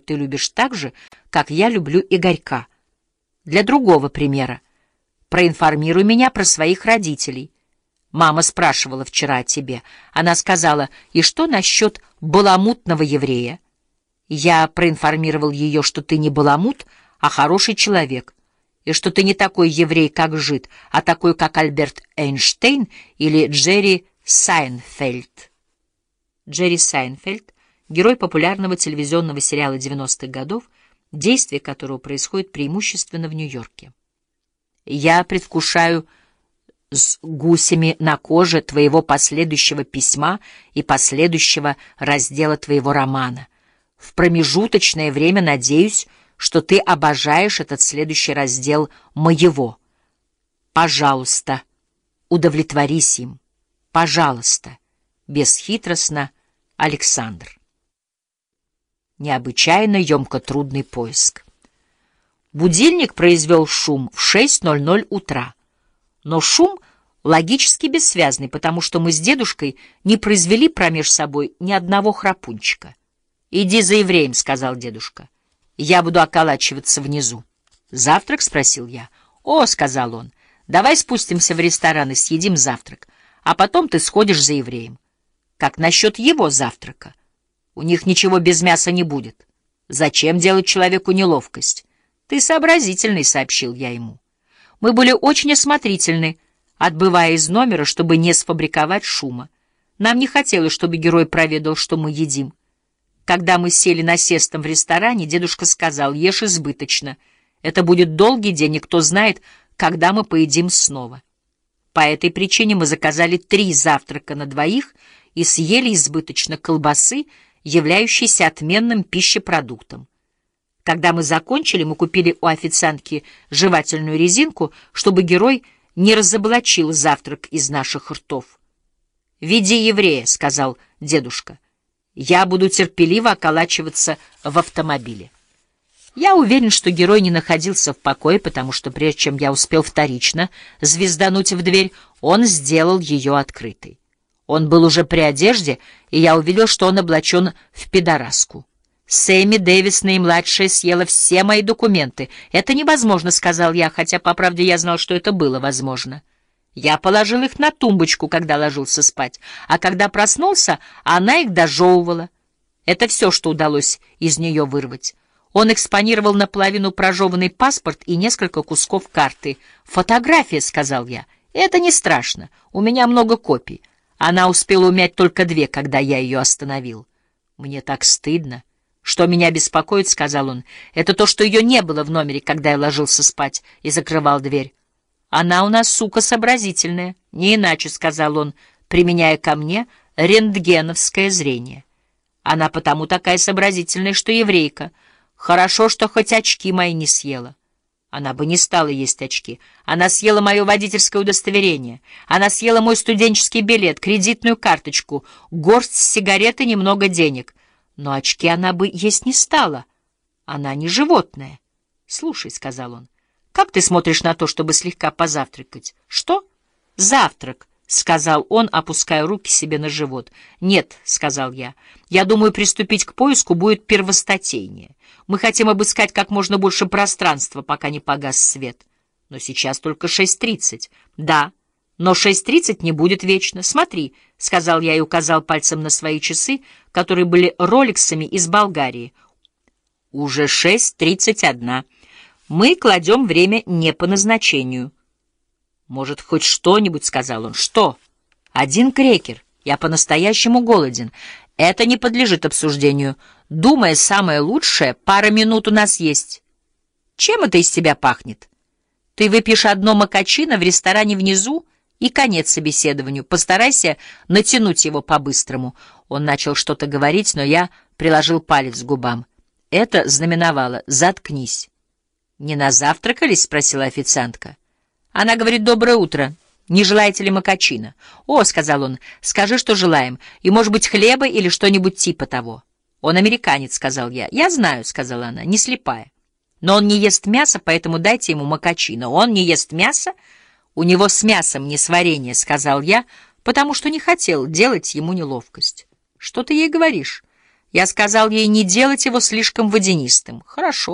ты любишь так же, как я люблю Игорька. Для другого примера. Проинформируй меня про своих родителей. Мама спрашивала вчера о тебе. Она сказала, и что насчет баламутного еврея? Я проинформировал ее, что ты не баламут, а хороший человек, и что ты не такой еврей, как жид, а такой, как Альберт Эйнштейн или Джерри Сайнфельд. Джерри Сайнфельд — герой популярного телевизионного сериала 90-х годов, действие которого происходит преимущественно в Нью-Йорке. Я предвкушаю с гусями на коже твоего последующего письма и последующего раздела твоего романа. В промежуточное время надеюсь, что ты обожаешь этот следующий раздел моего. Пожалуйста, удовлетворись им. Пожалуйста, бесхитростно, Александр. Необычайно емко трудный поиск. Будильник произвел шум в 6.00 утра. Но шум логически бессвязный, потому что мы с дедушкой не произвели промеж собой ни одного храпунчика. «Иди за евреем», — сказал дедушка. «Я буду околачиваться внизу». «Завтрак?» — спросил я. «О», — сказал он, — «давай спустимся в ресторан и съедим завтрак, а потом ты сходишь за евреем». «Как насчет его завтрака?» «У них ничего без мяса не будет. Зачем делать человеку неловкость?» «Ты сообразительный», — сообщил я ему. Мы были очень осмотрительны, отбывая из номера, чтобы не сфабриковать шума. Нам не хотелось, чтобы герой проведал, что мы едим. Когда мы сели насестом в ресторане, дедушка сказал, ешь избыточно. Это будет долгий день, и кто знает, когда мы поедим снова. По этой причине мы заказали три завтрака на двоих и съели избыточно колбасы, являющейся отменным пищепродуктом. Когда мы закончили, мы купили у официантки жевательную резинку, чтобы герой не разоблачил завтрак из наших ртов. «Веди еврея», — сказал дедушка. «Я буду терпеливо околачиваться в автомобиле». Я уверен, что герой не находился в покое, потому что прежде чем я успел вторично звездануть в дверь, он сделал ее открытой. Он был уже при одежде, и я увидел, что он облачен в пидораску. Сэмми Дэвис наимладшая съела все мои документы. Это невозможно, сказал я, хотя, по правде, я знал, что это было возможно. Я положил их на тумбочку, когда ложился спать, а когда проснулся, она их дожевывала. Это все, что удалось из нее вырвать. Он экспонировал наполовину прожеванный паспорт и несколько кусков карты. «Фотография», — сказал я. «Это не страшно. У меня много копий. Она успела умять только две, когда я ее остановил. Мне так стыдно». «Что меня беспокоит, — сказал он, — это то, что ее не было в номере, когда я ложился спать и закрывал дверь. Она у нас, сука, сообразительная. Не иначе, — сказал он, применяя ко мне рентгеновское зрение. Она потому такая сообразительная, что еврейка. Хорошо, что хоть очки мои не съела. Она бы не стала есть очки. Она съела мое водительское удостоверение. Она съела мой студенческий билет, кредитную карточку, горсть сигарет и немного денег — но очки она бы есть не стала. Она не животное. — Слушай, — сказал он, — как ты смотришь на то, чтобы слегка позавтракать? — Что? — Завтрак, — сказал он, опуская руки себе на живот. — Нет, — сказал я, — я думаю, приступить к поиску будет первостатейнее. Мы хотим обыскать как можно больше пространства, пока не погас свет. Но сейчас только шесть тридцать. Да, — но 6.30 не будет вечно. Смотри, — сказал я и указал пальцем на свои часы, которые были роликсами из Болгарии. Уже 6.31. Мы кладем время не по назначению. Может, хоть что-нибудь, — сказал он. Что? Один крекер. Я по-настоящему голоден. Это не подлежит обсуждению. Думая, самое лучшее, пара минут у нас есть. Чем это из тебя пахнет? Ты выпьешь одно макачино в ресторане внизу, — и конец собеседованию. Постарайся натянуть его по-быстрому. Он начал что-то говорить, но я приложил палец к губам. Это знаменовало «заткнись». «Не назавтракались?» — спросила официантка. Она говорит «доброе утро». «Не желаете ли макачина?» «О», — сказал он, — «скажи, что желаем, и, может быть, хлеба или что-нибудь типа того». «Он американец», — сказал я. «Я знаю», — сказала она, — «не слепая». «Но он не ест мясо, поэтому дайте ему макачино». «Он не ест мясо?» «У него с мясом не сварение», — сказал я, потому что не хотел делать ему неловкость. «Что ты ей говоришь?» Я сказал ей не делать его слишком водянистым. Хорошо.